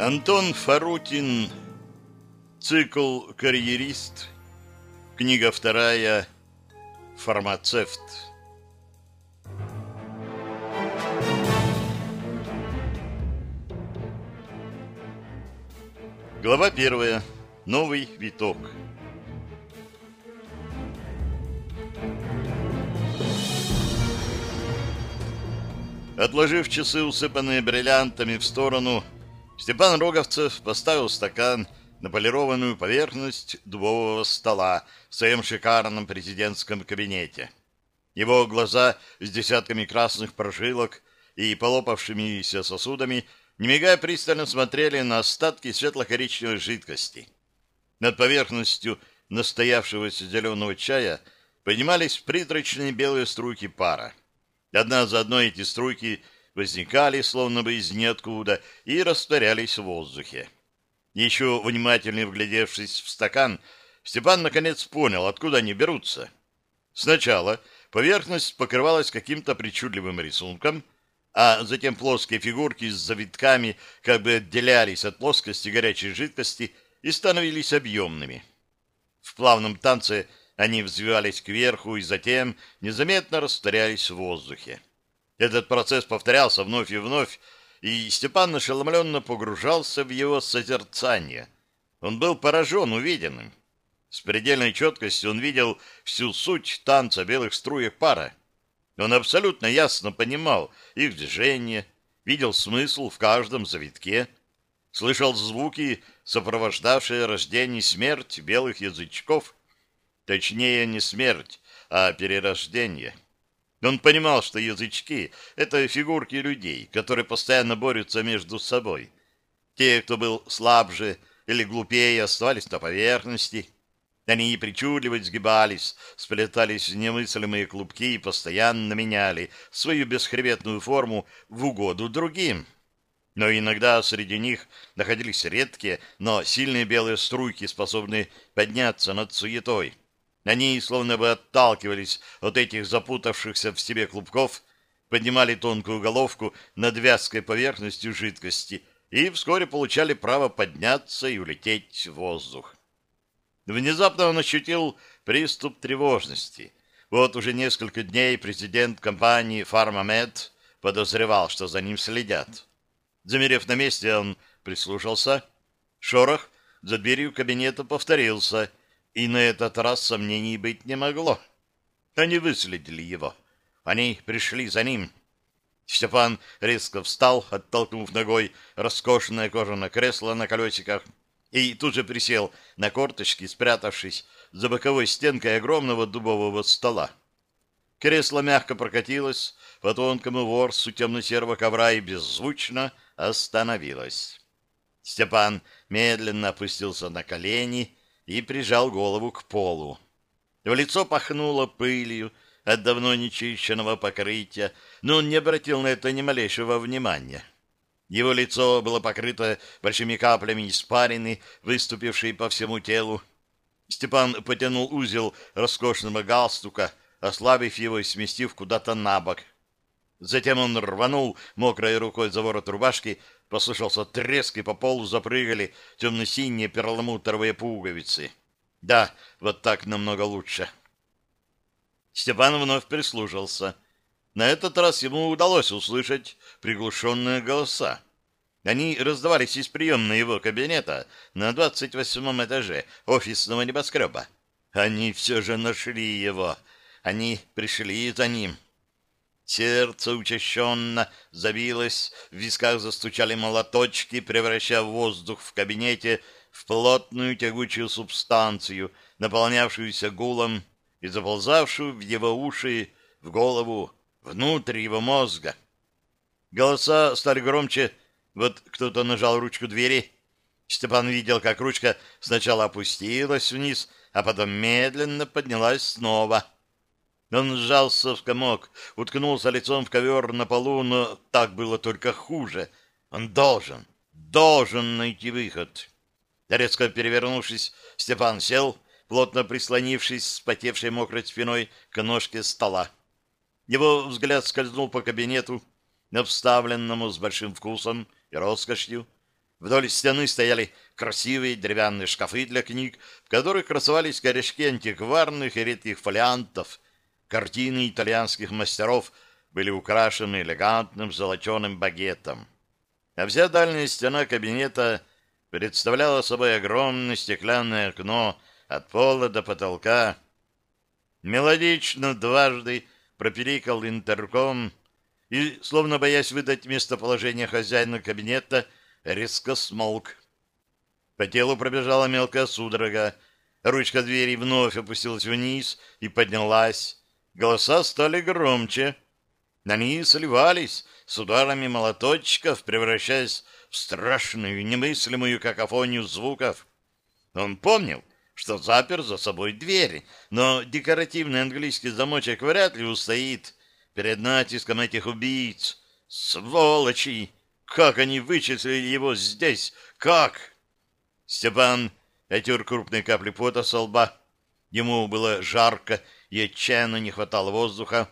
Антон Фарутин. Цикл «Карьерист». Книга вторая. Фармацевт. Глава первая. Новый виток. Отложив часы, усыпанные бриллиантами, в сторону, Степан Роговцев поставил стакан на полированную поверхность дубового стола в своем шикарном президентском кабинете. Его глаза с десятками красных прожилок и полопавшимися сосудами, не мигая, пристально смотрели на остатки светло-коричневой жидкости. Над поверхностью настоявшегося зеленого чая поднимались призрачные белые струйки пара. Одна за одной эти струйки возникали, словно бы из ниоткуда, и растворялись в воздухе. Еще внимательно вглядевшись в стакан, Степан наконец понял, откуда они берутся. Сначала поверхность покрывалась каким-то причудливым рисунком, а затем плоские фигурки с завитками как бы отделялись от плоскости горячей жидкости и становились объемными. В плавном танце они взвивались кверху и затем незаметно растворялись в воздухе. Этот процесс повторялся вновь и вновь, и Степан ошеломленно погружался в его созерцание. Он был поражен увиденным. С предельной четкостью он видел всю суть танца белых струек пара. Он абсолютно ясно понимал их движение, видел смысл в каждом завитке, слышал звуки, сопровождавшие рождение и смерть белых язычков — Точнее, не смерть, а перерождение. Он понимал, что язычки — это фигурки людей, которые постоянно борются между собой. Те, кто был слабже или глупее, оставались на поверхности. Они причудливо сгибались, сплетались в немыслимые клубки и постоянно меняли свою бесхребетную форму в угоду другим. Но иногда среди них находились редкие, но сильные белые струйки, способные подняться над суетой. Они словно бы отталкивались от этих запутавшихся в себе клубков, поднимали тонкую головку над вязкой поверхностью жидкости и вскоре получали право подняться и улететь в воздух. Внезапно он ощутил приступ тревожности. Вот уже несколько дней президент компании «Фармамед» подозревал, что за ним следят. Замерев на месте, он прислушался. Шорох за дверью кабинета повторился — и на этот раз сомнений быть не могло. Они выследили его. Они пришли за ним. Степан резко встал, оттолкнув ногой роскошное кожаное кресло на колесиках, и тут же присел на корточки, спрятавшись за боковой стенкой огромного дубового стола. Кресло мягко прокатилось по тонкому ворсу темно-серого ковра и беззвучно остановилось. Степан медленно опустился на колени и прижал голову к полу. В лицо пахнуло пылью от давно нечищенного покрытия, но он не обратил на это ни малейшего внимания. Его лицо было покрыто большими каплями испарины, выступившей по всему телу. Степан потянул узел роскошного галстука, ослабив его и сместив куда-то на бок. Затем он рванул мокрой рукой за ворот рубашки, Послышался треск, и по полу запрыгали темно-синие перламутровые пуговицы. Да, вот так намного лучше. Степан вновь прислушался. На этот раз ему удалось услышать приглушенные голоса. Они раздавались из приемной его кабинета на двадцать восьмом этаже офисного небоскреба. Они все же нашли его. Они пришли за ним. Сердце учащенно забилось, в висках застучали молоточки, превращая воздух в кабинете в плотную тягучую субстанцию, наполнявшуюся гулом и заползавшую в его уши, в голову, внутрь его мозга. Голоса стали громче, вот кто-то нажал ручку двери. Степан видел, как ручка сначала опустилась вниз, а потом медленно поднялась снова — он сжался в комок, уткнулся лицом в ковер на полу, но так было только хуже. Он должен, должен найти выход. Резко перевернувшись, Степан сел, плотно прислонившись с потевшей мокрой спиной к ножке стола. Его взгляд скользнул по кабинету, обставленному с большим вкусом и роскошью. Вдоль стены стояли красивые деревянные шкафы для книг, в которых красовались корешки антикварных и редких фолиантов. Картины итальянских мастеров были украшены элегантным золоченым багетом. А вся дальняя стена кабинета представляла собой огромное стеклянное окно от пола до потолка. Мелодично дважды пропиликал интерком и, словно боясь выдать местоположение хозяина кабинета, резко смолк. По телу пробежала мелкая судорога. Ручка двери вновь опустилась вниз и поднялась. Голоса стали громче. Они сливались с ударами молоточков, превращаясь в страшную, немыслимую какофонию звуков. Он помнил, что запер за собой дверь, но декоративный английский замочек вряд ли устоит перед натиском этих убийц. Сволочи! Как они вычислили его здесь? Как? Степан отер крупные капли пота со лба. Ему было жарко и отчаянно не хватало воздуха.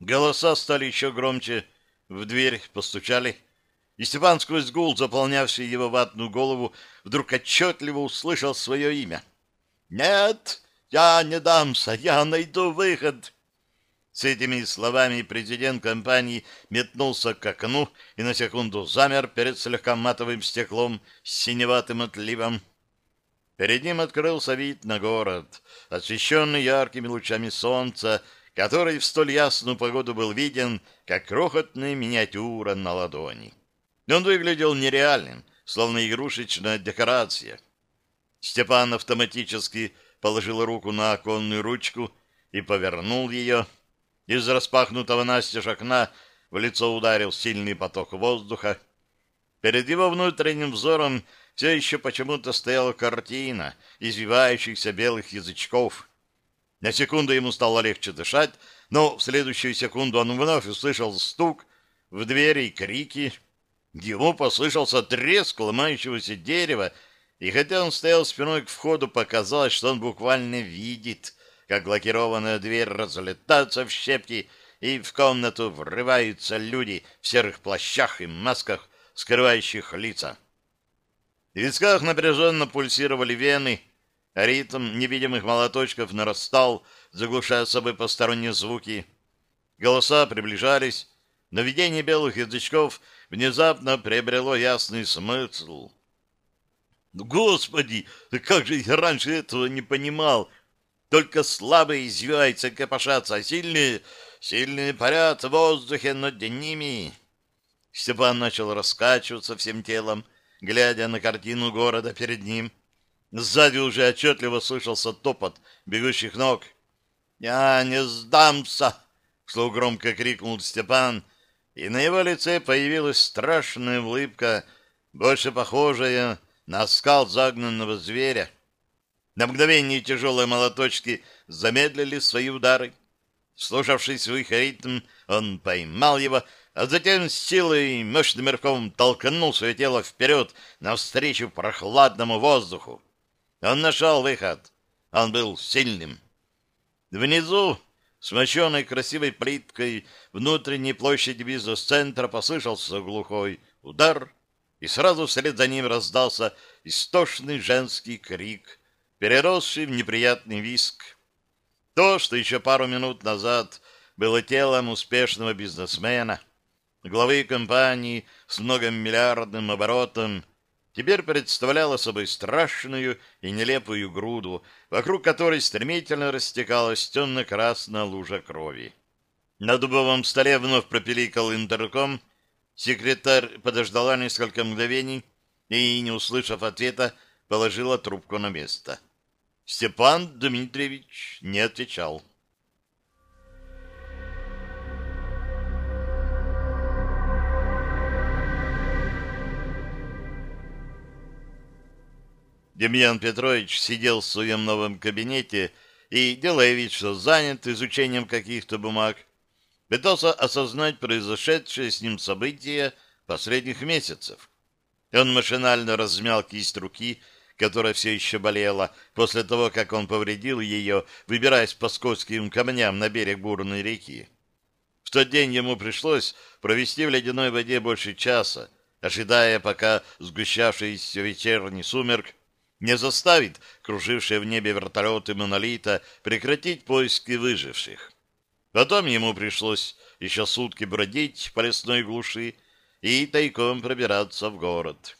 Голоса стали еще громче, в дверь постучали и Степан сквозь гул, заполнявший его ватную голову, вдруг отчетливо услышал свое имя. «Нет, я не дамся, я найду выход!» С этими словами президент компании метнулся к окну и на секунду замер перед слегка матовым стеклом с синеватым отливом. Перед ним открылся вид на город, освещенный яркими лучами солнца, который в столь ясную погоду был виден, как крохотная миниатюра на ладони. Он выглядел нереальным, словно игрушечная декорация. Степан автоматически положил руку на оконную ручку и повернул ее. Из распахнутого настежь окна в лицо ударил сильный поток воздуха. Перед его внутренним взором все еще почему-то стояла картина извивающихся белых язычков. На секунду ему стало легче дышать, но в следующую секунду он вновь услышал стук в двери и крики — Ему послышался треск ломающегося дерева, и хотя он стоял спиной к входу, показалось, что он буквально видит, как лакированная дверь разлетается в щепки, и в комнату врываются люди в серых плащах и масках, скрывающих лица. В висках напряженно пульсировали вены, ритм невидимых молоточков нарастал, заглушая собой посторонние звуки. Голоса приближались, но видение белых язычков — внезапно приобрело ясный смысл. Господи, да как же я раньше этого не понимал? Только слабые извиваются, копошатся, а сильные, сильные парят в воздухе над ними. Степан начал раскачиваться всем телом, глядя на картину города перед ним. Сзади уже отчетливо слышался топот бегущих ног. «Я не сдамся!» — вслух громко крикнул Степан — и на его лице появилась страшная улыбка, больше похожая на скал загнанного зверя. На мгновение тяжелые молоточки замедлили свои удары. Слушавшись в их ритм, он поймал его, а затем с силой мощным рывком толкнул свое тело вперед навстречу прохладному воздуху. Он нашел выход. Он был сильным. Внизу с мощенной красивой плиткой внутренней площади бизнес-центра послышался глухой удар, и сразу вслед за ним раздался истошный женский крик, переросший в неприятный виск. То, что еще пару минут назад было телом успешного бизнесмена, главы компании с многомиллиардным оборотом, теперь представляла собой страшную и нелепую груду, вокруг которой стремительно растекалась темно-красная лужа крови. На дубовом столе вновь пропиликал интерком. Секретарь подождала несколько мгновений и, не услышав ответа, положила трубку на место. Степан Дмитриевич не отвечал. Демьян Петрович сидел в своем новом кабинете и, делая вид, что занят изучением каких-то бумаг, пытался осознать произошедшее с ним события последних месяцев. Он машинально размял кисть руки, которая все еще болела, после того, как он повредил ее, выбираясь по скользким камням на берег бурной реки. В тот день ему пришлось провести в ледяной воде больше часа, ожидая, пока сгущавшийся вечерний сумерк не заставит кружившие в небе вертолеты «Монолита» прекратить поиски выживших. Потом ему пришлось еще сутки бродить по лесной глуши и тайком пробираться в город.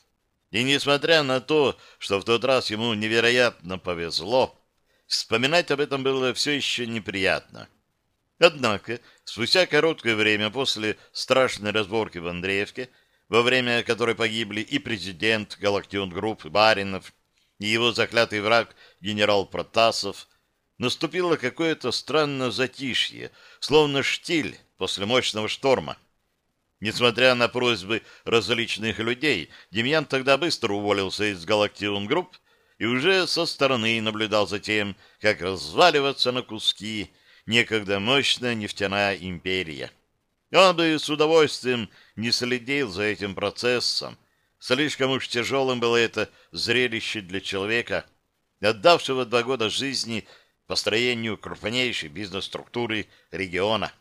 И несмотря на то, что в тот раз ему невероятно повезло, вспоминать об этом было все еще неприятно. Однако, спустя короткое время после страшной разборки в Андреевке, во время которой погибли и президент Галактион Групп Баринов, и его заклятый враг генерал Протасов, наступило какое-то странное затишье, словно штиль после мощного шторма. Несмотря на просьбы различных людей, Демьян тогда быстро уволился из Галактион Групп и уже со стороны наблюдал за тем, как разваливается на куски некогда мощная нефтяная империя. Он бы с удовольствием не следил за этим процессом. Слишком уж тяжелым было это зрелище для человека, отдавшего два года жизни построению крупнейшей бизнес-структуры региона.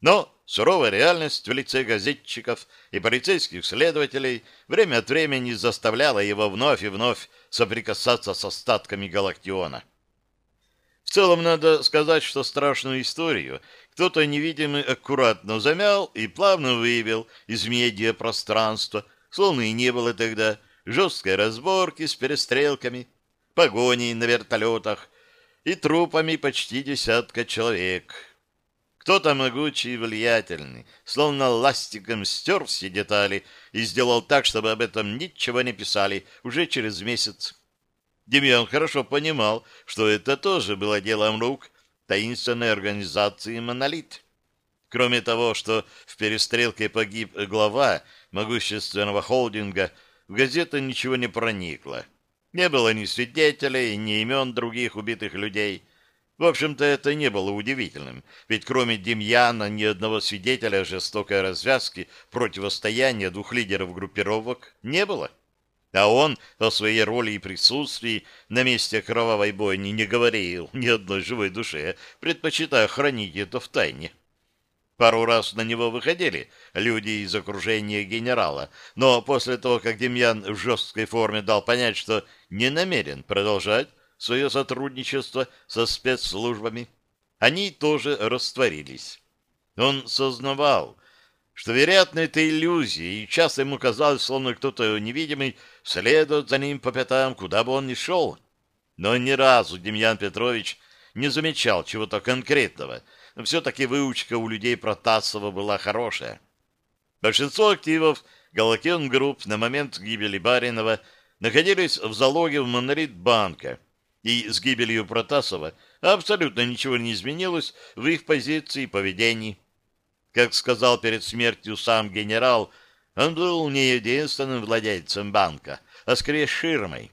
Но суровая реальность в лице газетчиков и полицейских следователей время от времени заставляла его вновь и вновь соприкасаться с остатками Галактиона. В целом надо сказать, что страшную историю кто-то невидимый аккуратно замял и плавно выявил из медиапространства, словно и не было тогда жесткой разборки с перестрелками, погоней на вертолетах и трупами почти десятка человек. Кто-то могучий и влиятельный, словно ластиком стер все детали и сделал так, чтобы об этом ничего не писали уже через месяц. Демьян хорошо понимал, что это тоже было делом рук таинственной организации «Монолит». Кроме того, что в перестрелке погиб глава могущественного холдинга, в газету ничего не проникло. Не было ни свидетелей, ни имен других убитых людей. В общем-то, это не было удивительным, ведь кроме Демьяна ни одного свидетеля жестокой развязки противостояния двух лидеров группировок не было. А он о своей роли и присутствии на месте кровавой бойни не говорил ни одной живой душе, предпочитая хранить это в тайне. Пару раз на него выходили люди из окружения генерала, но после того, как Демьян в жесткой форме дал понять, что не намерен продолжать свое сотрудничество со спецслужбами, они тоже растворились. Он сознавал, что, вероятно, это иллюзия, и часто ему казалось, словно кто-то невидимый следует за ним по пятам, куда бы он ни шел. Но ни разу Демьян Петрович не замечал чего-то конкретного, все-таки выучка у людей Протасова была хорошая. Большинство активов Галактион Групп на момент гибели Баринова находились в залоге в Монолит банка, и с гибелью Протасова абсолютно ничего не изменилось в их позиции и поведении. Как сказал перед смертью сам генерал, он был не единственным владельцем банка, а скорее ширмой,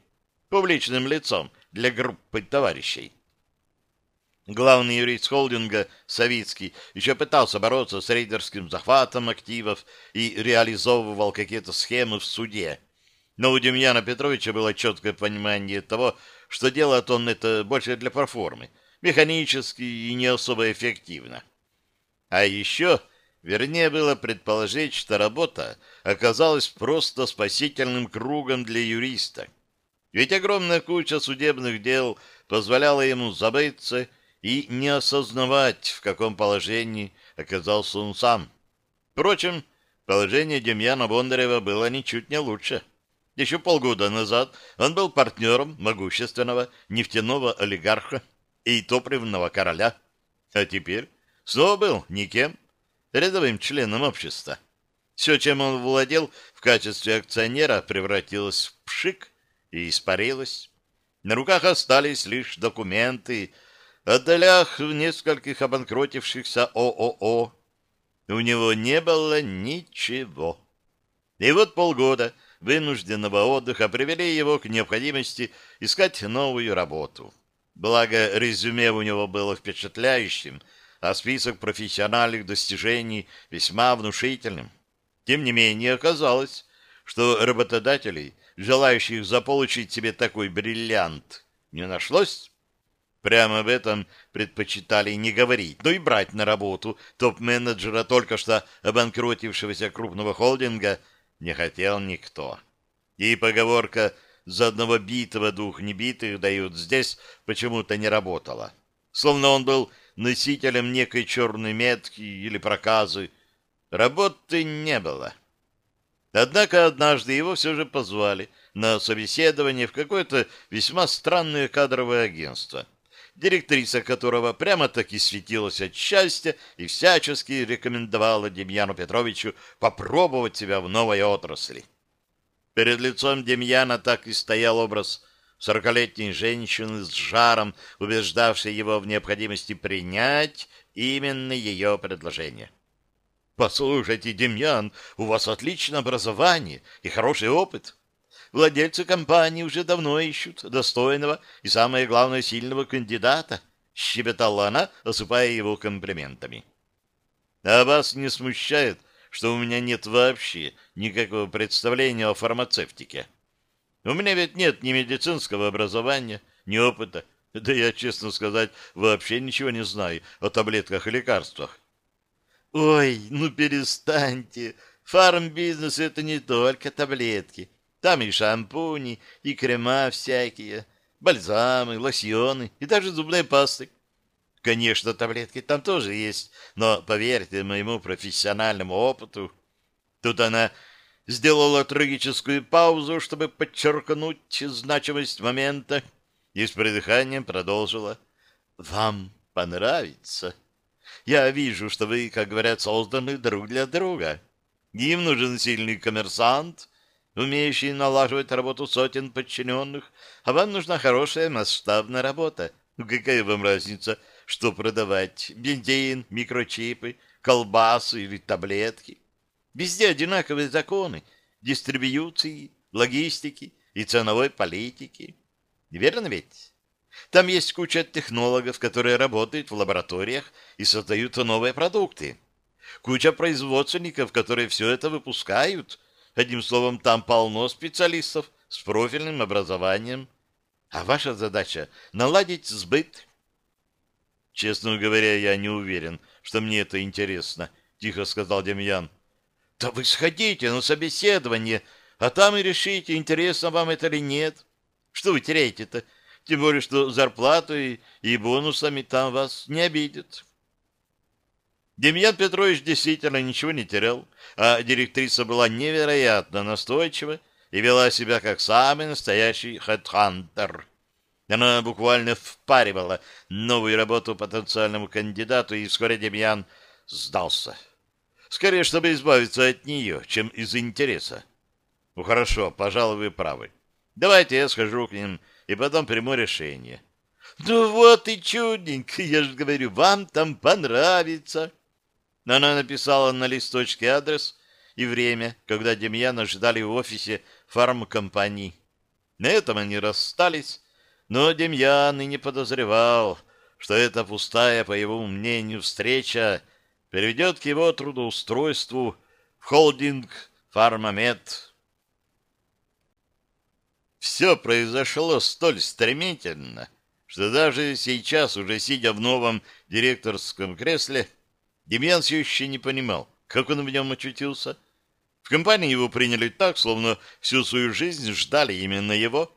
публичным лицом для группы товарищей. Главный юрист холдинга Савицкий еще пытался бороться с рейдерским захватом активов и реализовывал какие-то схемы в суде. Но у Демьяна Петровича было четкое понимание того, что делает он это больше для проформы, механически и не особо эффективно. А еще Вернее было предположить, что работа оказалась просто спасительным кругом для юриста. Ведь огромная куча судебных дел позволяла ему забыться и не осознавать, в каком положении оказался он сам. Впрочем, положение Демьяна Бондарева было ничуть не лучше. Еще полгода назад он был партнером могущественного нефтяного олигарха и топливного короля, а теперь снова был никем, рядовым членом общества. Все, чем он владел в качестве акционера, превратилось в пшик и испарилось. На руках остались лишь документы о долях в нескольких обанкротившихся ООО. У него не было ничего. И вот полгода вынужденного отдыха привели его к необходимости искать новую работу. Благо, резюме у него было впечатляющим — а список профессиональных достижений весьма внушительным. Тем не менее, оказалось, что работодателей, желающих заполучить себе такой бриллиант, не нашлось. Прямо об этом предпочитали не говорить, но и брать на работу топ-менеджера только что обанкротившегося крупного холдинга не хотел никто. И поговорка «за одного битого двух небитых дают» здесь почему-то не работала. Словно он был носителем некой черной метки или проказы. Работы не было. Однако однажды его все же позвали на собеседование в какое-то весьма странное кадровое агентство, директриса которого прямо-таки светилась от счастья и всячески рекомендовала Демьяну Петровичу попробовать себя в новой отрасли. Перед лицом Демьяна так и стоял образ сорокалетней женщины с жаром, убеждавшей его в необходимости принять именно ее предложение. «Послушайте, Демьян, у вас отличное образование и хороший опыт. Владельцы компании уже давно ищут достойного и, самое главное, сильного кандидата», — щебетала она, осыпая его комплиментами. «А вас не смущает, что у меня нет вообще никакого представления о фармацевтике?» У меня ведь нет ни медицинского образования, ни опыта. Да я, честно сказать, вообще ничего не знаю о таблетках и лекарствах. Ой, ну перестаньте. Фармбизнес — это не только таблетки. Там и шампуни, и крема всякие, бальзамы, лосьоны и даже зубные пасты. Конечно, таблетки там тоже есть, но, поверьте моему профессиональному опыту, тут она сделала трагическую паузу, чтобы подчеркнуть значимость момента, и с придыханием продолжила. «Вам понравится. Я вижу, что вы, как говорят, созданы друг для друга. Им нужен сильный коммерсант, умеющий налаживать работу сотен подчиненных, а вам нужна хорошая масштабная работа. Ну, какая вам разница, что продавать? Бензин, микрочипы, колбасы или таблетки? Везде одинаковые законы дистрибьюции, логистики и ценовой политики. Верно ведь? Там есть куча технологов, которые работают в лабораториях и создают новые продукты. Куча производственников, которые все это выпускают. Одним словом, там полно специалистов с профильным образованием. А ваша задача — наладить сбыт. Честно говоря, я не уверен, что мне это интересно, — тихо сказал Демьян. Да вы сходите на собеседование, а там и решите, интересно вам это или нет. Что вы теряете-то? Тем более, что зарплатой и бонусами там вас не обидят. Демьян Петрович действительно ничего не терял, а директриса была невероятно настойчива и вела себя как самый настоящий хедхантер. Она буквально впаривала новую работу потенциальному кандидату, и вскоре Демьян сдался. Скорее, чтобы избавиться от нее, чем из интереса. Ну хорошо, пожалуй, вы правы. Давайте я схожу к ним и потом приму решение. Ну вот и чудненько, я же говорю, вам там понравится. Она написала на листочке адрес и время, когда Демьяна ждали в офисе фармкомпании. На этом они расстались, но Демьян и не подозревал, что это пустая, по его мнению, встреча переведет к его трудоустройству в холдинг «Фармамед». Все произошло столь стремительно, что даже сейчас, уже сидя в новом директорском кресле, Демьян все еще не понимал, как он в нем очутился. В компании его приняли так, словно всю свою жизнь ждали именно его.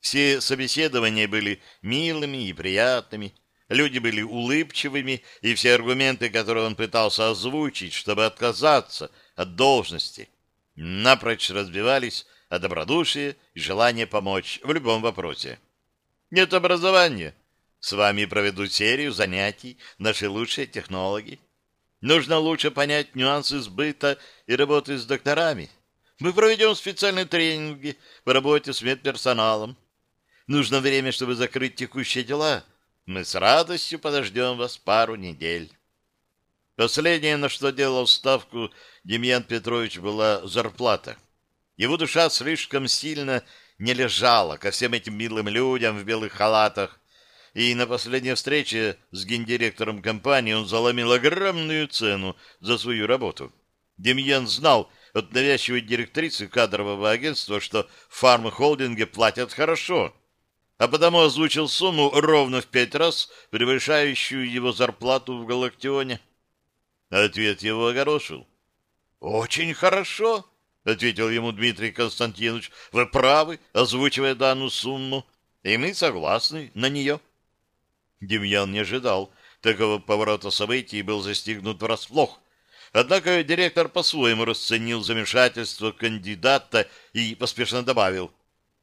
Все собеседования были милыми и приятными, Люди были улыбчивыми, и все аргументы, которые он пытался озвучить, чтобы отказаться от должности, напрочь разбивались о добродушие и желание помочь в любом вопросе. Нет образования. С вами проведут серию занятий наши лучшие технологи. Нужно лучше понять нюансы сбыта и работы с докторами. Мы проведем специальные тренинги по работе с медперсоналом. Нужно время, чтобы закрыть текущие дела – мы с радостью подождем вас пару недель. Последнее, на что делал ставку Демьян Петрович, была зарплата. Его душа слишком сильно не лежала ко всем этим милым людям в белых халатах, и на последней встрече с гендиректором компании он заломил огромную цену за свою работу. Демьян знал от навязчивой директрисы кадрового агентства, что в фарм-холдинге платят хорошо — а потому озвучил сумму ровно в пять раз, превышающую его зарплату в Галактионе. Ответ его огорошил. «Очень хорошо», — ответил ему Дмитрий Константинович. Вы правы, озвучивая данную сумму, и мы согласны на нее. Демьян не ожидал такого поворота событий и был застигнут врасплох. Однако директор по-своему расценил замешательство кандидата и поспешно добавил.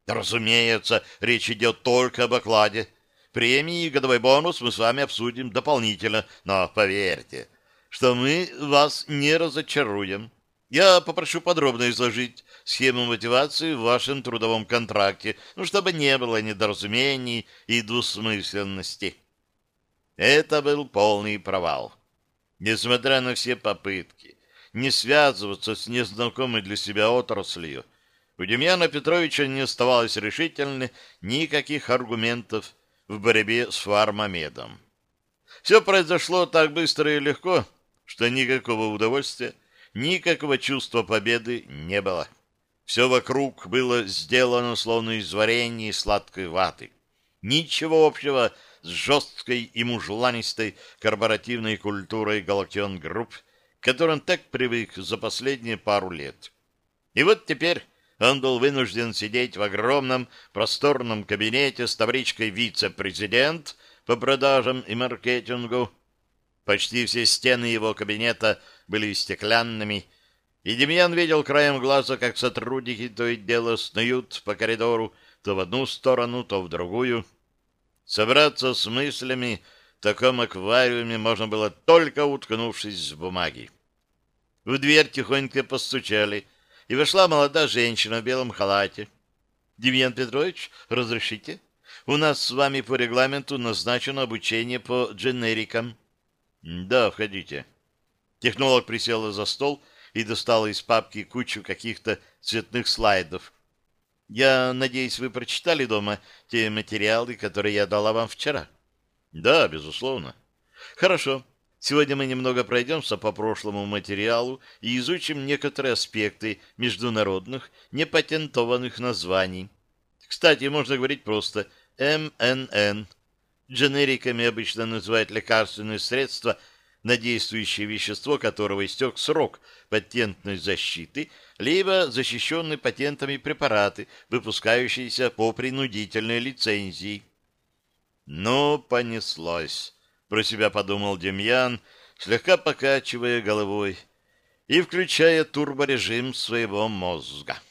Разумеется, речь идет только об окладе. Премии и годовой бонус мы с вами обсудим дополнительно, но поверьте, что мы вас не разочаруем. Я попрошу подробно изложить схему мотивации в вашем трудовом контракте, ну, чтобы не было недоразумений и двусмысленности. Это был полный провал. Несмотря на все попытки не связываться с незнакомой для себя отраслью, у Демьяна Петровича не оставалось решительно никаких аргументов в борьбе с фармамедом. Все произошло так быстро и легко, что никакого удовольствия, никакого чувства победы не было. Все вокруг было сделано словно из варенья и сладкой ваты. Ничего общего с жесткой и мужланистой корпоративной культурой Галактион Групп, к которой он так привык за последние пару лет. И вот теперь он был вынужден сидеть в огромном просторном кабинете с табличкой «Вице-президент» по продажам и маркетингу. Почти все стены его кабинета были стеклянными, и Демьян видел краем глаза, как сотрудники то и дело снуют по коридору то в одну сторону, то в другую. Собраться с мыслями в таком аквариуме можно было только уткнувшись в бумаги. В дверь тихонько постучали — и вошла молодая женщина в белом халате. «Демьян Петрович, разрешите? У нас с вами по регламенту назначено обучение по дженерикам». «Да, входите». Технолог присела за стол и достала из папки кучу каких-то цветных слайдов. «Я надеюсь, вы прочитали дома те материалы, которые я дала вам вчера?» «Да, безусловно». «Хорошо. Сегодня мы немного пройдемся по прошлому материалу и изучим некоторые аспекты международных непатентованных названий. Кстати, можно говорить просто МНН. Дженериками обычно называют лекарственные средства, на действующее вещество которого истек срок патентной защиты, либо защищенные патентами препараты, выпускающиеся по принудительной лицензии. Ну, понеслось про себя подумал Демьян, слегка покачивая головой и включая турборежим своего мозга.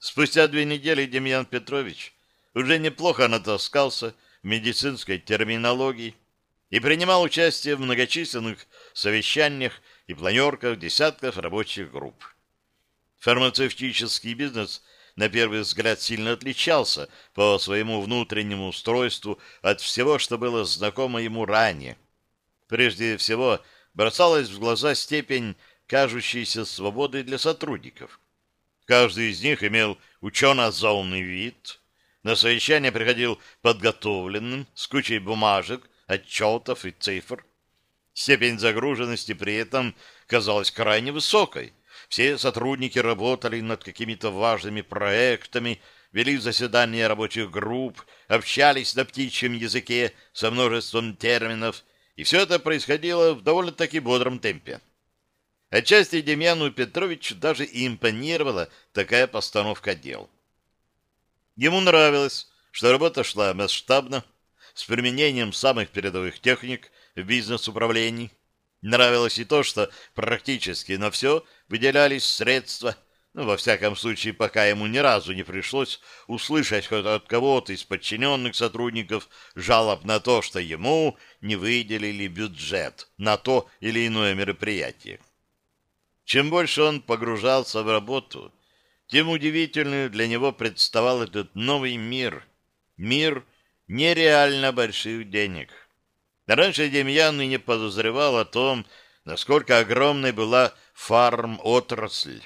Спустя две недели Демьян Петрович уже неплохо натаскался в медицинской терминологии и принимал участие в многочисленных совещаниях и планерках десятков рабочих групп. Фармацевтический бизнес – на первый взгляд сильно отличался по своему внутреннему устройству от всего, что было знакомо ему ранее. Прежде всего, бросалась в глаза степень кажущейся свободы для сотрудников. Каждый из них имел учено-зоунный вид, на совещание приходил подготовленным, с кучей бумажек, отчетов и цифр. Степень загруженности при этом казалась крайне высокой, все сотрудники работали над какими-то важными проектами, вели заседания рабочих групп, общались на птичьем языке со множеством терминов, и все это происходило в довольно-таки бодром темпе. Отчасти Демьяну Петровичу даже и импонировала такая постановка дел. Ему нравилось, что работа шла масштабно, с применением самых передовых техник в бизнес-управлении. Нравилось и то, что практически на все выделялись средства, ну, во всяком случае, пока ему ни разу не пришлось услышать хоть от кого-то из подчиненных сотрудников жалоб на то, что ему не выделили бюджет на то или иное мероприятие. Чем больше он погружался в работу, тем удивительнее для него представал этот новый мир. Мир нереально больших денег. Раньше Демьян и не подозревал о том, насколько огромной была фарм-отрасль.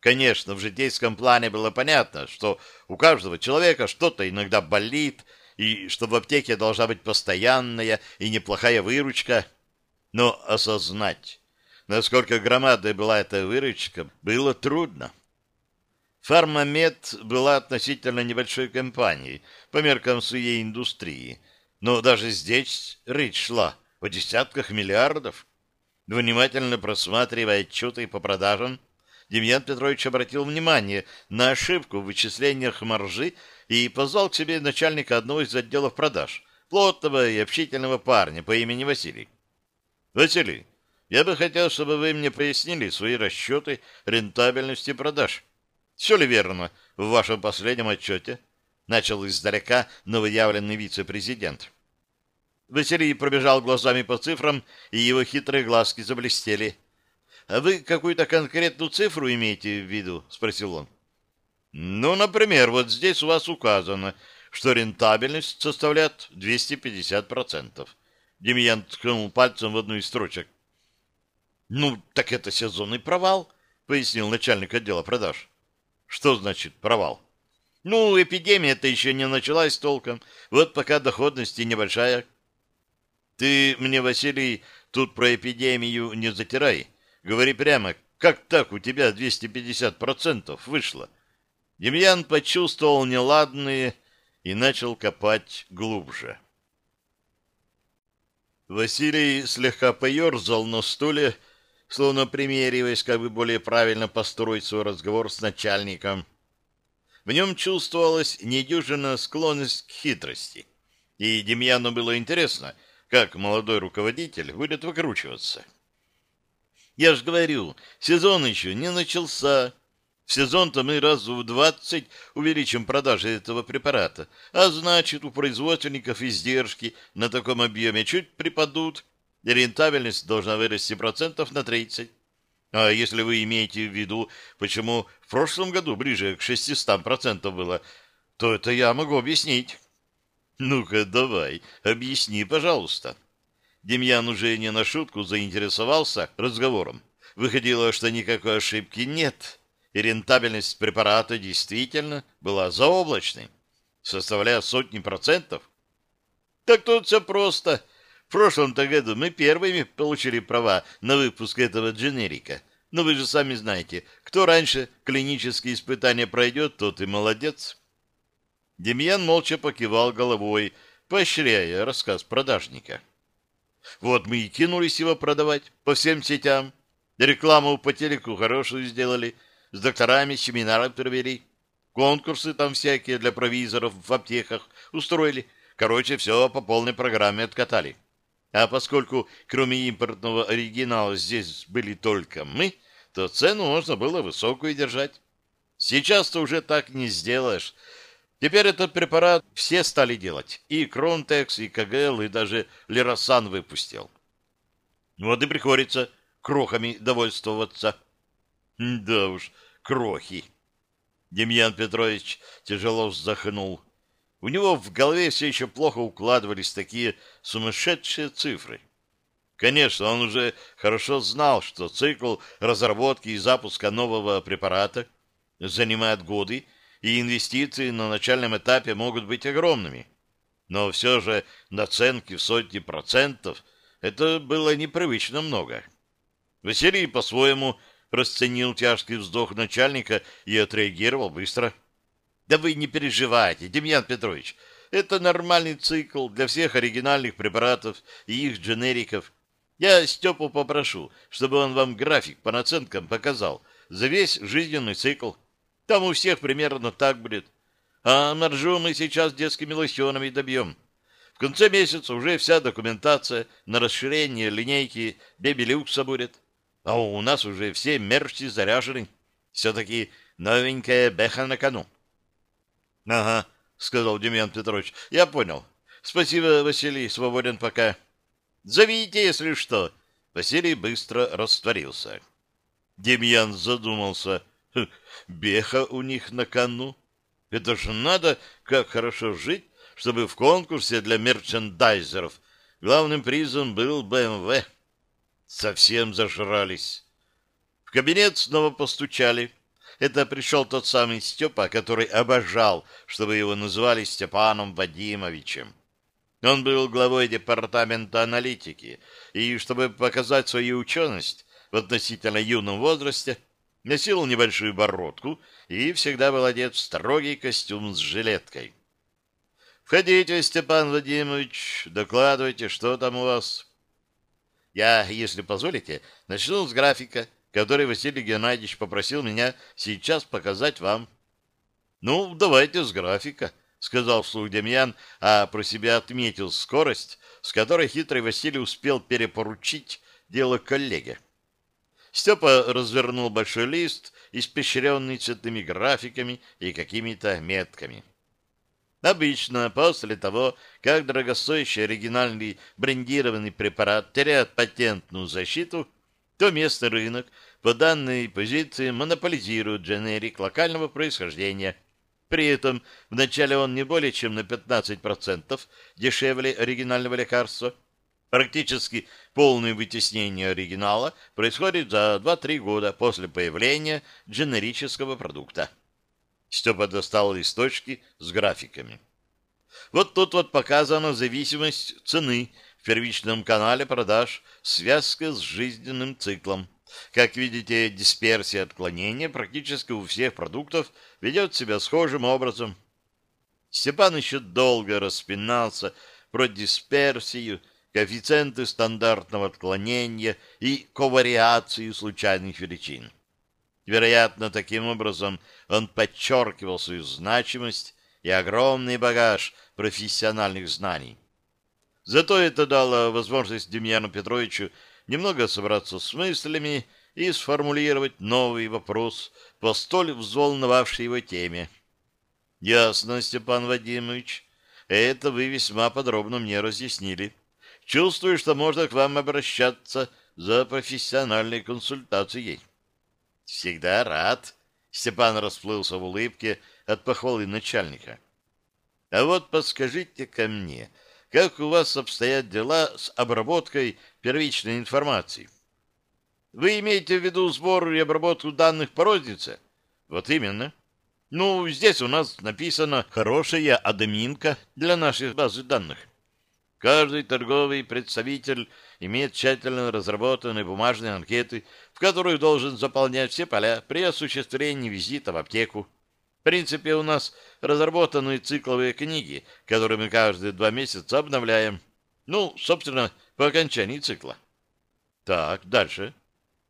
Конечно, в житейском плане было понятно, что у каждого человека что-то иногда болит, и что в аптеке должна быть постоянная и неплохая выручка. Но осознать, насколько громадной была эта выручка, было трудно. Фармамед была относительно небольшой компанией по меркам своей индустрии, но даже здесь речь шла о десятках миллиардов. Внимательно просматривая отчеты по продажам, Демьян Петрович обратил внимание на ошибку в вычислениях маржи и позвал к себе начальника одного из отделов продаж, плотного и общительного парня по имени Василий. «Василий, я бы хотел, чтобы вы мне пояснили свои расчеты рентабельности продаж. Все ли верно в вашем последнем отчете?» Начал издалека новоявленный вице-президент. Василий пробежал глазами по цифрам, и его хитрые глазки заблестели. «А вы какую-то конкретную цифру имеете в виду?» — спросил он. «Ну, например, вот здесь у вас указано, что рентабельность составляет 250%. Демьян ткнул пальцем в одну из строчек. «Ну, так это сезонный провал», — пояснил начальник отдела продаж. «Что значит провал?» «Ну, эпидемия-то еще не началась толком. Вот пока доходность небольшая». «Ты мне, Василий, тут про эпидемию не затирай. Говори прямо, как так у тебя 250% вышло? Демьян почувствовал неладные и начал копать глубже. Василий слегка поерзал на стуле, словно примериваясь, как бы более правильно построить свой разговор с начальником. В нем чувствовалась недюжинная склонность к хитрости. И Демьяну было интересно, как молодой руководитель будет выкручиваться. Я же говорю, сезон еще не начался. В сезон-то мы раз в двадцать увеличим продажи этого препарата, а значит, у производственников издержки на таком объеме чуть припадут, рентабельность должна вырасти процентов на 30. А если вы имеете в виду, почему в прошлом году ближе к 600% было, то это я могу объяснить. Ну-ка, давай, объясни, пожалуйста. Демьян уже не на шутку заинтересовался разговором. Выходило, что никакой ошибки нет, и рентабельность препарата действительно была заоблачной, составляя сотни процентов. Так тут все просто. В прошлом-то году мы первыми получили права на выпуск этого дженерика. Но вы же сами знаете, кто раньше клинические испытания пройдет, тот и молодец. Демьян молча покивал головой, поощряя рассказ продажника. Вот мы и кинулись его продавать по всем сетям. Рекламу по телеку хорошую сделали, с докторами семинары провели, конкурсы там всякие для провизоров в аптеках устроили. Короче, все по полной программе откатали. А поскольку кроме импортного оригинала здесь были только мы, то цену можно было высокую держать. Сейчас-то уже так не сделаешь. Теперь этот препарат все стали делать. И Кронтекс, и КГЛ, и даже Леросан выпустил. Вот и приходится крохами довольствоваться. Да уж, крохи. Демьян Петрович тяжело вздохнул. У него в голове все еще плохо укладывались такие сумасшедшие цифры. Конечно, он уже хорошо знал, что цикл разработки и запуска нового препарата занимает годы, и инвестиции на начальном этапе могут быть огромными. Но все же наценки в сотни процентов – это было непривычно много. Василий по-своему расценил тяжкий вздох начальника и отреагировал быстро. «Да вы не переживайте, Демьян Петрович, это нормальный цикл для всех оригинальных препаратов и их дженериков. Я Степу попрошу, чтобы он вам график по наценкам показал за весь жизненный цикл. Там у всех примерно так будет. А маржу мы сейчас детскими лосьонами добьем. В конце месяца уже вся документация на расширение линейки Бебелюкса будет. А у нас уже все мерчи заряжены. Все-таки новенькая беха на кону. — Ага, — сказал Демьян Петрович. — Я понял. Спасибо, Василий, свободен пока. — Зовите, если что. Василий быстро растворился. Демьян задумался — Беха у них на кону. Это же надо, как хорошо жить, чтобы в конкурсе для мерчендайзеров главным призом был БМВ. Совсем зажрались. В кабинет снова постучали. Это пришел тот самый Степа, который обожал, чтобы его называли Степаном Вадимовичем. Он был главой департамента аналитики, и чтобы показать свою ученость в относительно юном возрасте, носил небольшую бородку и всегда был одет в строгий костюм с жилеткой. «Входите, Степан Владимирович, докладывайте, что там у вас?» «Я, если позволите, начну с графика», который Василий Геннадьевич попросил меня сейчас показать вам. — Ну, давайте с графика, — сказал вслух Демьян, а про себя отметил скорость, с которой хитрый Василий успел перепоручить дело коллеге. Степа развернул большой лист, испещренный цветными графиками и какими-то метками. Обычно после того, как дорогостоящий оригинальный брендированный препарат теряет патентную защиту, то местный рынок по данной позиции монополизирует дженерик локального происхождения. При этом вначале он не более чем на 15% дешевле оригинального лекарства. Практически полное вытеснение оригинала происходит за 2-3 года после появления дженерического продукта. Степа достал листочки с графиками. Вот тут вот показана зависимость цены первичном канале продаж, связка с жизненным циклом. Как видите, дисперсия отклонения практически у всех продуктов ведет себя схожим образом. Степан еще долго распинался про дисперсию, коэффициенты стандартного отклонения и ковариацию случайных величин. Вероятно, таким образом он подчеркивал свою значимость и огромный багаж профессиональных знаний. Зато это дало возможность Демьяну Петровичу немного собраться с мыслями и сформулировать новый вопрос по столь взволновавшей его теме. «Ясно, Степан Вадимович, это вы весьма подробно мне разъяснили. Чувствую, что можно к вам обращаться за профессиональной консультацией». Всегда рад. Степан расплылся в улыбке от похвалы начальника. А вот подскажите ко мне, как у вас обстоят дела с обработкой первичной информации? Вы имеете в виду сбор и обработку данных по рознице? Вот именно. Ну, здесь у нас написано «хорошая админка» для наших базы данных. Каждый торговый представитель имеет тщательно разработанные бумажные анкеты, в которых должен заполнять все поля при осуществлении визита в аптеку. В принципе, у нас разработаны цикловые книги, которые мы каждые два месяца обновляем. Ну, собственно, по окончании цикла. Так, дальше.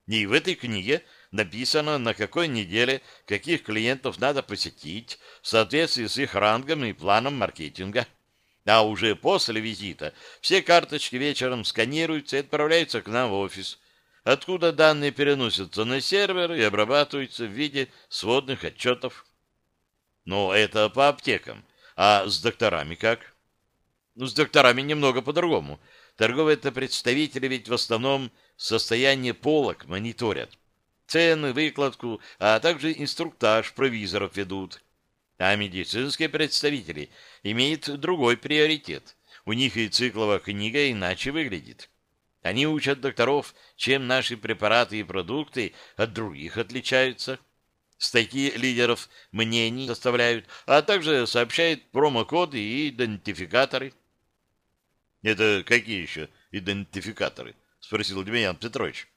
И в этой книге написано, на какой неделе каких клиентов надо посетить в соответствии с их рангом и планом маркетинга. А уже после визита все карточки вечером сканируются и отправляются к нам в офис, откуда данные переносятся на сервер и обрабатываются в виде сводных отчетов. Но это по аптекам. А с докторами как? Ну, с докторами немного по-другому. Торговые-то представители ведь в основном состояние полок мониторят. Цены, выкладку, а также инструктаж провизоров ведут. А медицинские представители имеют другой приоритет. У них и цикловая книга иначе выглядит. Они учат докторов, чем наши препараты и продукты от других отличаются. Статьи лидеров мнений составляют, а также сообщают промокоды и идентификаторы. «Это какие еще идентификаторы?» — спросил Демьян Петрович.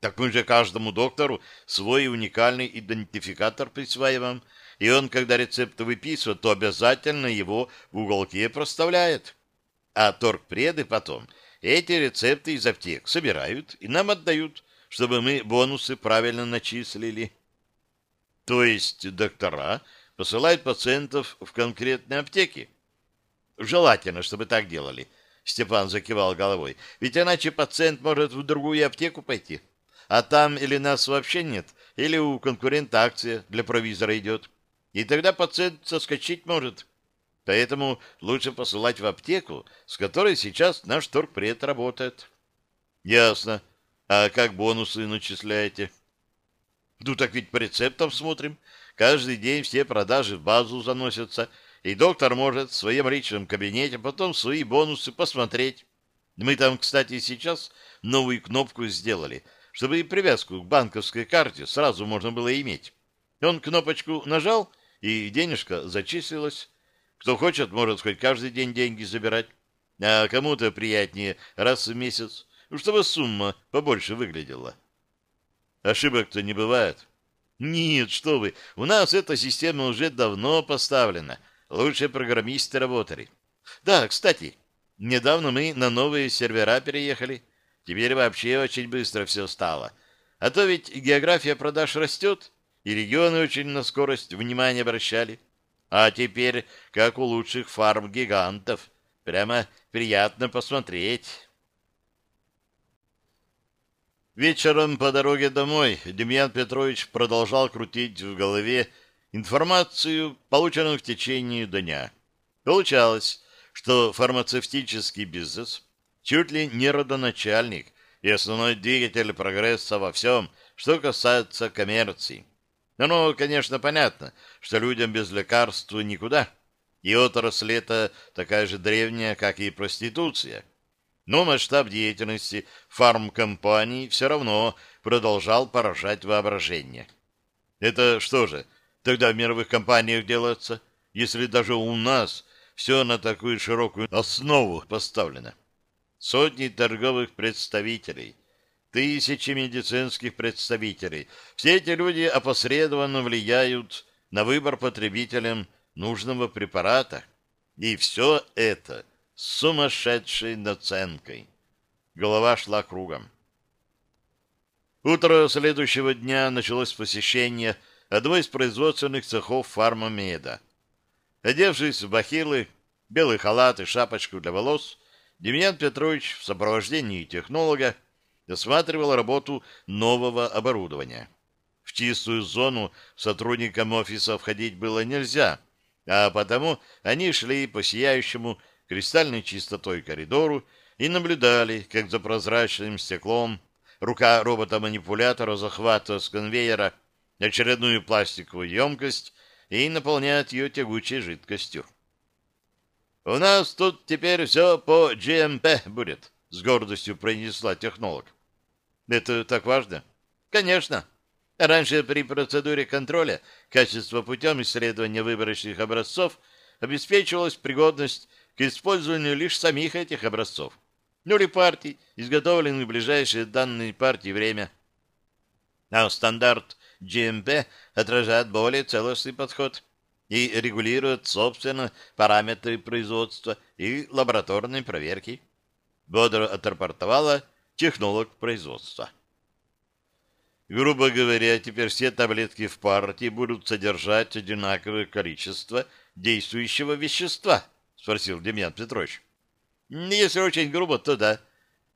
«Так мы же каждому доктору свой уникальный идентификатор присваиваем, и он, когда рецепт выписывает, то обязательно его в уголке проставляет. А торгпреды потом эти рецепты из аптек собирают и нам отдают, чтобы мы бонусы правильно начислили. То есть доктора посылают пациентов в конкретные аптеки. Желательно, чтобы так делали. Степан закивал головой. Ведь иначе пациент может в другую аптеку пойти. А там или нас вообще нет, или у конкурента акция для провизора идет и тогда пациент соскочить может. Поэтому лучше посылать в аптеку, с которой сейчас наш торгпред работает. Ясно. А как бонусы начисляете? Ну так ведь по рецептам смотрим. Каждый день все продажи в базу заносятся, и доктор может в своем личном кабинете потом свои бонусы посмотреть. Мы там, кстати, сейчас новую кнопку сделали, чтобы и привязку к банковской карте сразу можно было иметь. Он кнопочку нажал — и денежка зачислилась. Кто хочет, может хоть каждый день деньги забирать, а кому-то приятнее раз в месяц, чтобы сумма побольше выглядела. Ошибок-то не бывает. Нет, что вы, у нас эта система уже давно поставлена. Лучшие программисты работали. Да, кстати, недавно мы на новые сервера переехали. Теперь вообще очень быстро все стало. А то ведь география продаж растет, и регионы очень на скорость внимания обращали. А теперь, как у лучших фарм-гигантов, прямо приятно посмотреть. Вечером по дороге домой Демьян Петрович продолжал крутить в голове информацию, полученную в течение дня. Получалось, что фармацевтический бизнес чуть ли не родоначальник и основной двигатель прогресса во всем, что касается коммерции. Ну, конечно, понятно, что людям без лекарства никуда, и отрасль эта такая же древняя, как и проституция. Но масштаб деятельности фармкомпаний все равно продолжал поражать воображение. Это что же, тогда в мировых компаниях делается, если даже у нас все на такую широкую основу поставлено? Сотни торговых представителей, тысячи медицинских представителей. Все эти люди опосредованно влияют на выбор потребителям нужного препарата. И все это с сумасшедшей наценкой. Голова шла кругом. Утро следующего дня началось с посещения одного из производственных цехов фармамеда. Одевшись в бахилы, белый халат и шапочку для волос, Демьян Петрович в сопровождении технолога осматривал работу нового оборудования. В чистую зону сотрудникам офиса входить было нельзя, а потому они шли по сияющему кристальной чистотой коридору и наблюдали, как за прозрачным стеклом рука робота-манипулятора захватывает с конвейера очередную пластиковую емкость и наполняет ее тягучей жидкостью. «У нас тут теперь все по GMP будет», — с гордостью произнесла технолог. «Это так важно?» «Конечно. Раньше при процедуре контроля качества путем исследования выборочных образцов обеспечивалась пригодность к использованию лишь самих этих образцов. Ну или партий, изготовленных в ближайшие данные партии время. А стандарт GMP отражает более целостный подход и регулирует, собственно, параметры производства и лабораторной проверки. Бодро отрапортовала технолог производства. Грубо говоря, теперь все таблетки в партии будут содержать одинаковое количество действующего вещества, спросил Демьян Петрович. Если очень грубо, то да.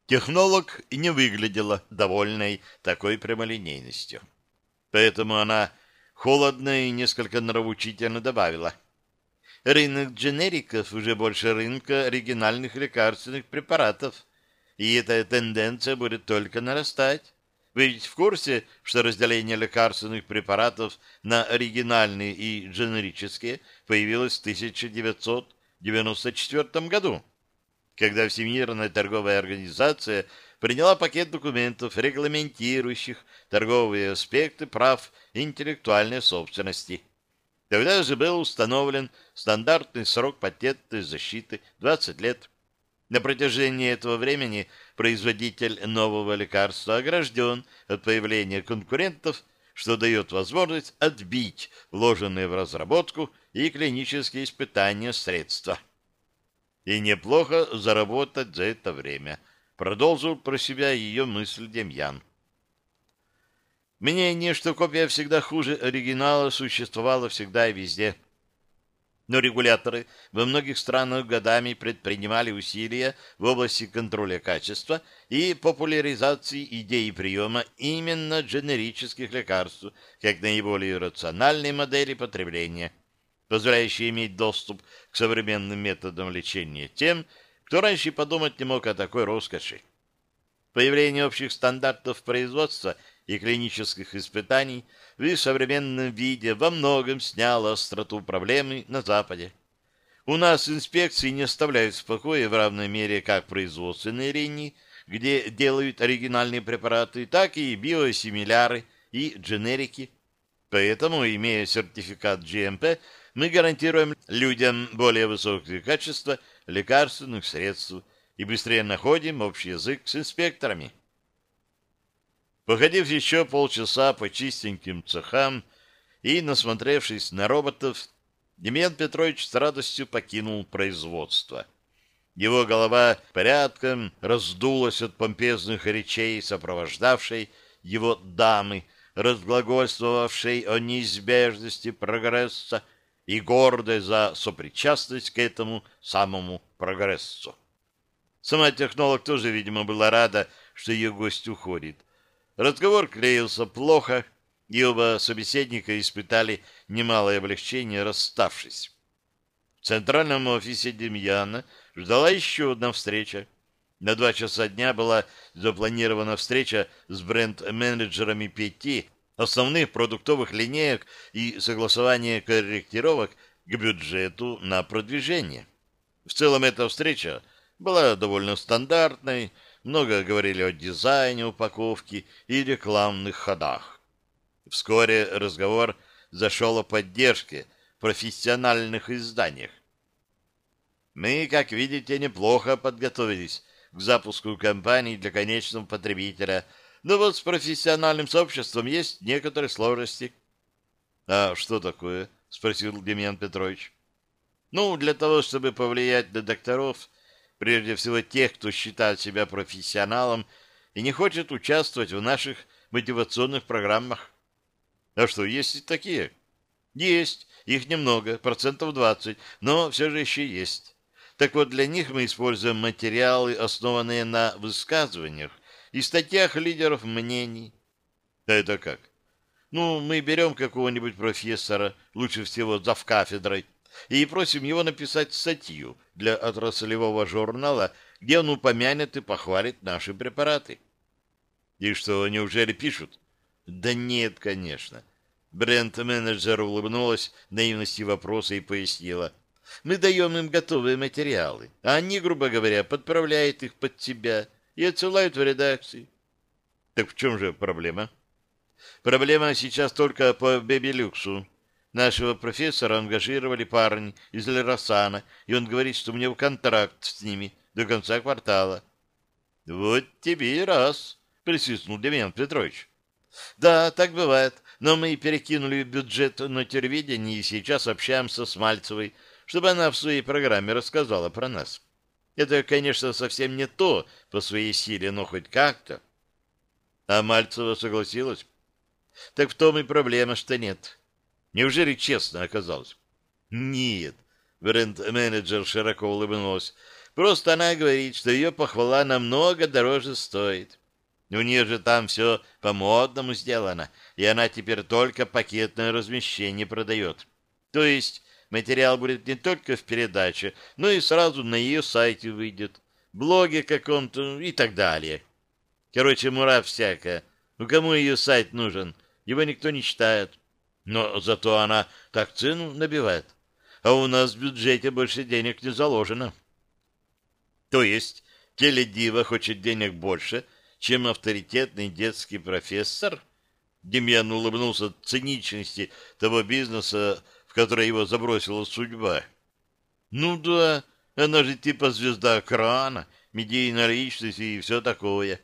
Технолог не выглядела довольной такой прямолинейностью. Поэтому она холодно и несколько нравоучительно добавила. Рынок дженериков уже больше рынка оригинальных лекарственных препаратов, и эта тенденция будет только нарастать. Вы ведь в курсе, что разделение лекарственных препаратов на оригинальные и дженерические появилось в 1994 году, когда Всемирная торговая организация приняла пакет документов, регламентирующих торговые аспекты прав интеллектуальной собственности. Тогда же был установлен стандартный срок патентной защиты 20 лет. На протяжении этого времени производитель нового лекарства огражден от появления конкурентов, что дает возможность отбить вложенные в разработку и клинические испытания средства. И неплохо заработать за это время, продолжил про себя ее мысль Демьян. Мнение, что копия всегда хуже оригинала, существовало всегда и везде – но регуляторы во многих странах годами предпринимали усилия в области контроля качества и популяризации идеи приема именно дженерических лекарств как наиболее рациональной модели потребления, позволяющей иметь доступ к современным методам лечения тем, кто раньше подумать не мог о такой роскоши. Появление общих стандартов производства и клинических испытаний – в их современном виде во многом сняло остроту проблемы на Западе. У нас инспекции не оставляют в покое в равной мере как производственные линии, где делают оригинальные препараты, так и биосимиляры и дженерики. Поэтому, имея сертификат GMP, мы гарантируем людям более высокое качество лекарственных средств и быстрее находим общий язык с инспекторами. Походив еще полчаса по чистеньким цехам и насмотревшись на роботов, Демьян Петрович с радостью покинул производство. Его голова порядком раздулась от помпезных речей, сопровождавшей его дамы, разглагольствовавшей о неизбежности прогресса и гордой за сопричастность к этому самому прогрессу. Сама технолог тоже, видимо, была рада, что ее гость уходит. Разговор клеился плохо, и оба собеседника испытали немалое облегчение, расставшись. В центральном офисе Демьяна ждала еще одна встреча. На два часа дня была запланирована встреча с бренд-менеджерами пяти основных продуктовых линеек и согласование корректировок к бюджету на продвижение. В целом эта встреча была довольно стандартной, много говорили о дизайне упаковки и рекламных ходах. Вскоре разговор зашел о поддержке в профессиональных изданиях. Мы, как видите, неплохо подготовились к запуску кампании для конечного потребителя, но вот с профессиональным сообществом есть некоторые сложности. — А что такое? — спросил Демьян Петрович. — Ну, для того, чтобы повлиять на докторов, прежде всего тех, кто считает себя профессионалом и не хочет участвовать в наших мотивационных программах. А что, есть и такие? Есть, их немного, процентов 20, но все же еще есть. Так вот, для них мы используем материалы, основанные на высказываниях и статьях лидеров мнений. А это как? Ну, мы берем какого-нибудь профессора, лучше всего завкафедрой, и просим его написать статью для отраслевого журнала, где он упомянет и похвалит наши препараты. И что, неужели пишут? Да нет, конечно. Бренд-менеджер улыбнулась наивности вопроса и пояснила. Мы даем им готовые материалы, а они, грубо говоря, подправляют их под себя и отсылают в редакции. Так в чем же проблема? Проблема сейчас только по Бебелюксу. Нашего профессора ангажировали парни из Леросана, и он говорит, что у него контракт с ними до конца квартала. — Вот тебе и раз, — присвистнул Демьян Петрович. — Да, так бывает, но мы перекинули бюджет на телевидение и сейчас общаемся с Мальцевой, чтобы она в своей программе рассказала про нас. Это, конечно, совсем не то по своей силе, но хоть как-то. А Мальцева согласилась? Так в том и проблема, что нет. Неужели честно оказалось? Нет. Бренд-менеджер широко улыбнулась. Просто она говорит, что ее похвала намного дороже стоит. У нее же там все по-модному сделано, и она теперь только пакетное размещение продает. То есть материал будет не только в передаче, но и сразу на ее сайте выйдет, блоге каком-то и так далее. Короче, мура всякая. Ну, кому ее сайт нужен? Его никто не читает. Но зато она так цену набивает. А у нас в бюджете больше денег не заложено. То есть теледива хочет денег больше, чем авторитетный детский профессор? Демьян улыбнулся циничности того бизнеса, в который его забросила судьба. Ну да, она же типа звезда экрана, медийная личность и все такое.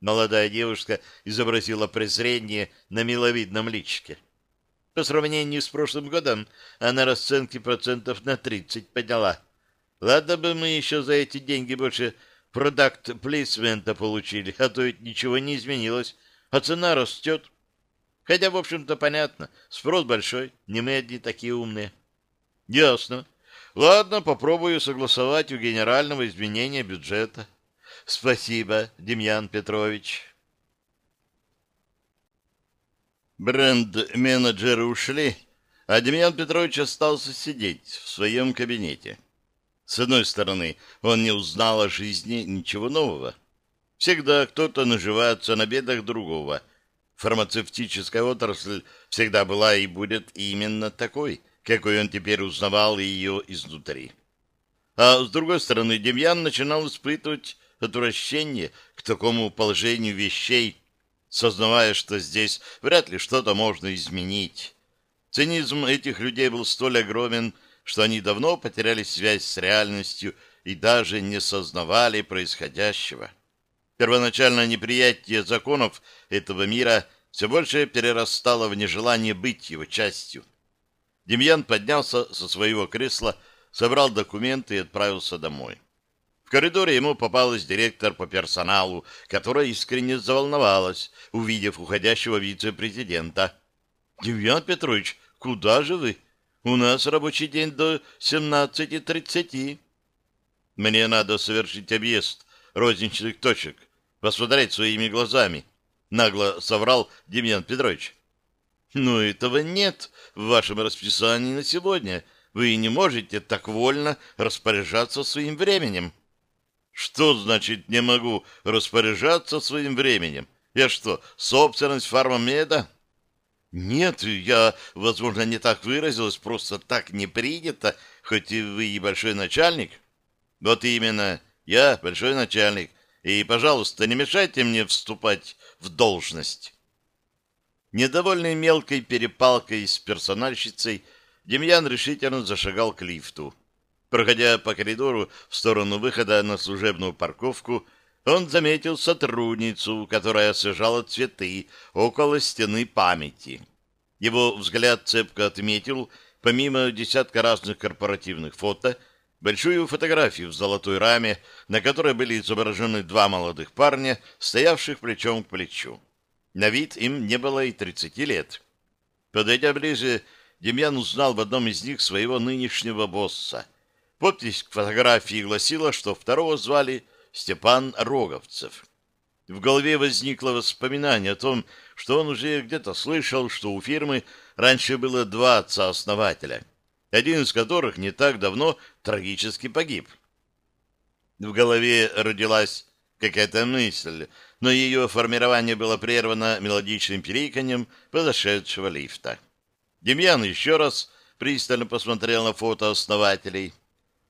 Молодая девушка изобразила презрение на миловидном личике. По сравнению с прошлым годом она расценки процентов на 30 подняла. Ладно бы мы еще за эти деньги больше продакт-плейсмента получили, а то ведь ничего не изменилось, а цена растет. Хотя, в общем-то, понятно, спрос большой, не мы одни такие умные. Ясно. Ладно, попробую согласовать у генерального изменения бюджета. Спасибо, Демьян Петрович. Бренд-менеджеры ушли, а Демьян Петрович остался сидеть в своем кабинете. С одной стороны, он не узнал о жизни ничего нового. Всегда кто-то наживается на бедах другого. Фармацевтическая отрасль всегда была и будет именно такой, какой он теперь узнавал ее изнутри. А с другой стороны, Демьян начинал испытывать отвращение к такому положению вещей, сознавая, что здесь вряд ли что-то можно изменить. Цинизм этих людей был столь огромен, что они давно потеряли связь с реальностью и даже не сознавали происходящего. Первоначальное неприятие законов этого мира все больше перерастало в нежелание быть его частью. Демьян поднялся со своего кресла, собрал документы и отправился домой. В коридоре ему попалась директор по персоналу, которая искренне заволновалась, увидев уходящего вице-президента. — Демьян Петрович, куда же вы? У нас рабочий день до 17.30. Мне надо совершить объезд розничных точек, посмотреть своими глазами, — нагло соврал Демьян Петрович. — Но этого нет в вашем расписании на сегодня. Вы не можете так вольно распоряжаться своим временем. — что значит не могу распоряжаться своим временем? Я что, собственность фармамеда? Нет, я, возможно, не так выразилась, просто так не принято, хоть и вы и большой начальник. Вот именно, я большой начальник, и, пожалуйста, не мешайте мне вступать в должность. Недовольный мелкой перепалкой с персональщицей, Демьян решительно зашагал к лифту. Проходя по коридору в сторону выхода на служебную парковку, он заметил сотрудницу, которая сажала цветы около стены памяти. Его взгляд цепко отметил, помимо десятка разных корпоративных фото, большую фотографию в золотой раме, на которой были изображены два молодых парня, стоявших плечом к плечу. На вид им не было и тридцати лет. Подойдя ближе, Демьян узнал в одном из них своего нынешнего босса — Подпись к фотографии гласила, что второго звали Степан Роговцев. В голове возникло воспоминание о том, что он уже где-то слышал, что у фирмы раньше было два отца-основателя, один из которых не так давно трагически погиб. В голове родилась какая-то мысль, но ее формирование было прервано мелодичным пиликаньем подошедшего лифта. Демьян еще раз пристально посмотрел на фото основателей —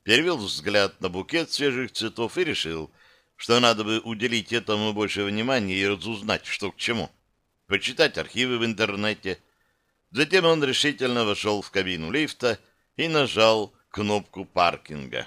перевел взгляд на букет свежих цветов и решил, что надо бы уделить этому больше внимания и разузнать, что к чему. Почитать архивы в интернете. Затем он решительно вошел в кабину лифта и нажал кнопку паркинга.